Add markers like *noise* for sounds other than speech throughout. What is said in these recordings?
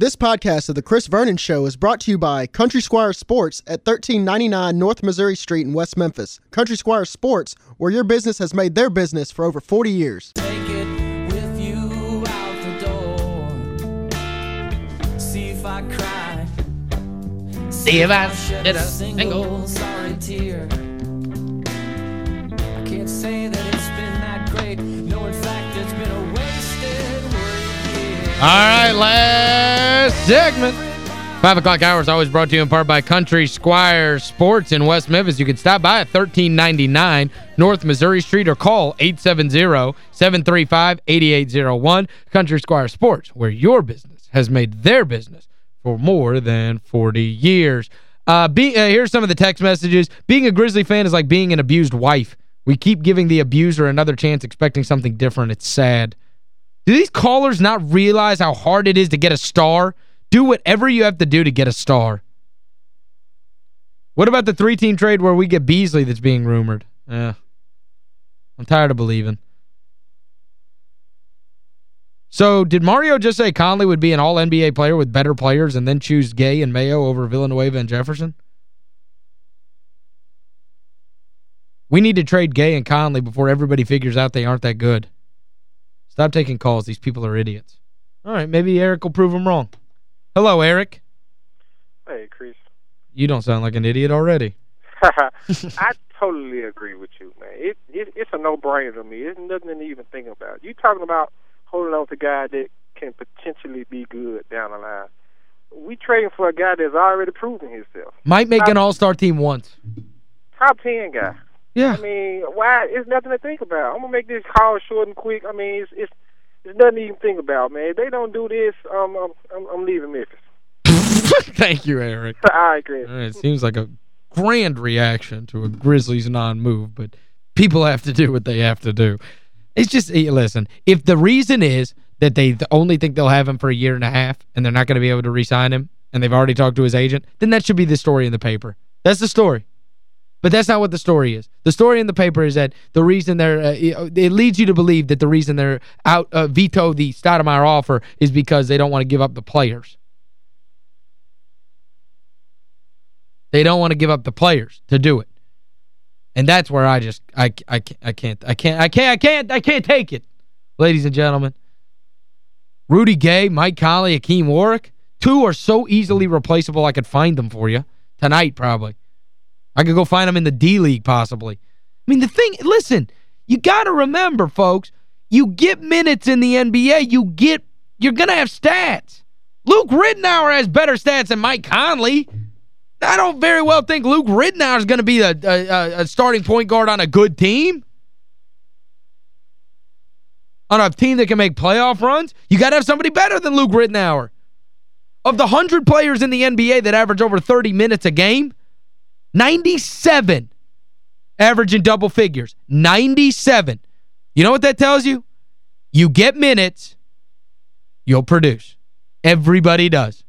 This podcast of The Chris Vernon Show is brought to you by Country Squire Sports at 1399 North Missouri Street in West Memphis. Country Squire Sports, where your business has made their business for over 40 years. Take it with you out the door. See if I cry. See if I shed a a single single. sorry tear. I can't say that it's been that great. No, in fact, it's been a wasted work year. All right, last segment. Five o'clock hour is always brought to you in part by Country Squire Sports in West Memphis. You can stop by at 1399 North Missouri Street or call 870-735-8801. Country Squire Sports, where your business has made their business for more than 40 years. Uh, be, uh, here's some of the text messages. Being a Grizzly fan is like being an abused wife. We keep giving the abuser another chance expecting something different. It's sad. Do these callers not realize how hard it is to get a star? Do whatever you have to do to get a star. What about the three-team trade where we get Beasley that's being rumored? Yeah. I'm tired of believing. So, did Mario just say Conley would be an all-NBA player with better players and then choose Gay and Mayo over Villanueva and Jefferson? We need to trade Gay and Conley before everybody figures out they aren't that good. Stop taking calls. These people are idiots. All right, maybe Eric will prove them wrong. Hello, Eric. Hey, Chris. You don't sound like an idiot already. *laughs* *laughs* I totally agree with you, man. It, it it's a no-brainer to me. It's nothing to even think about. You talking about holding on to a guy that can potentially be good down the line. We trading for a guy that's already proven himself. Might make an all-star team once. Top 10 guy. Yeah. I mean, why? It's nothing to think about. I'm gonna make this call short and quick. I mean, it's it's, it's nothing to even think about, man. If they don't do this, um, I'm I'm, I'm leaving Memphis. *laughs* Thank you, Eric. *laughs* All right, Chris. All right, It seems like a grand reaction to a Grizzlies non-move, but people have to do what they have to do. It's just, eh, listen, if the reason is that they only think they'll have him for a year and a half and they're not going to be able to re-sign him and they've already talked to his agent, then that should be the story in the paper. That's the story. But that's not what the story is. The story in the paper is that the reason they're uh, it leads you to believe that the reason they're out uh, veto the Stoudemire offer is because they don't want to give up the players. They don't want to give up the players to do it. And that's where I just I I I can't I can't I can't I can't I can't take it. Ladies and gentlemen, Rudy Gay, Mike Conley, Hakim Warrick, two are so easily replaceable I could find them for you tonight probably. I could go find him in the D-League possibly. I mean, the thing, listen, you got to remember, folks, you get minutes in the NBA, you get, you're going to have stats. Luke Ridnour has better stats than Mike Conley. I don't very well think Luke Ridnour is going to be a, a, a starting point guard on a good team. On a team that can make playoff runs, you got to have somebody better than Luke Ridnour. Of the 100 players in the NBA that average over 30 minutes a game, 97 average in double figures. 97. You know what that tells you? You get minutes, you'll produce. Everybody does.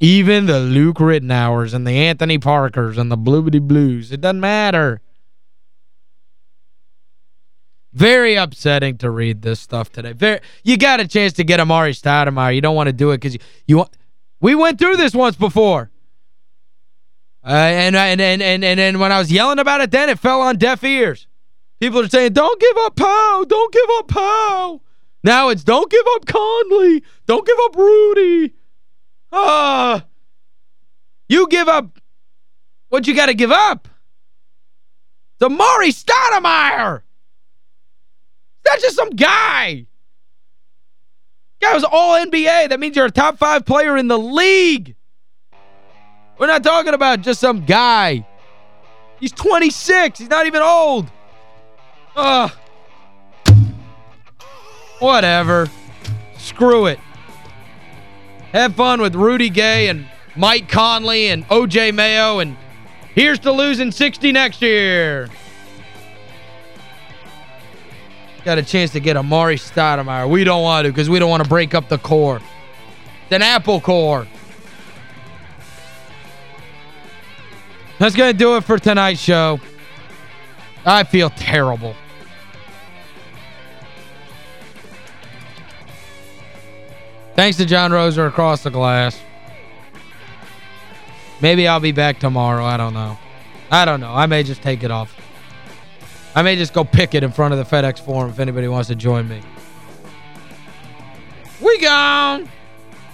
Even the Luke Ridnours and the Anthony Parkers and the Bluebity Blues. It doesn't matter. Very upsetting to read this stuff today. Very, you got a chance to get Amar'e Stoudemire. You don't want to do it because you, you want... We went through this once before. Uh, and, and, and, and, and, and when I was yelling about it then, it fell on deaf ears. People are saying, don't give up Pau. Don't give up Pau. Now it's, don't give up Conley. Don't give up Rudy. Ah. you give up what you got to give up. It's Amar'e Stoudemire. That's just some guy. Guy was all NBA. That means you're a top five player in the league. We're not talking about just some guy. He's 26. He's not even old. Ugh. Whatever. Screw it. Have fun with Rudy Gay and Mike Conley and O.J. Mayo and here's to losing 60 next year. Got a chance to get Amar'e Stoudemire. We don't want to because we don't want to break up the core. It's an apple core. That's going to do it for tonight's show. I feel terrible. Thanks to John Roser across the glass. Maybe I'll be back tomorrow. I don't know. I don't know. I may just take it off. I may just go pick it in front of the FedEx Forum if anybody wants to join me. We gone!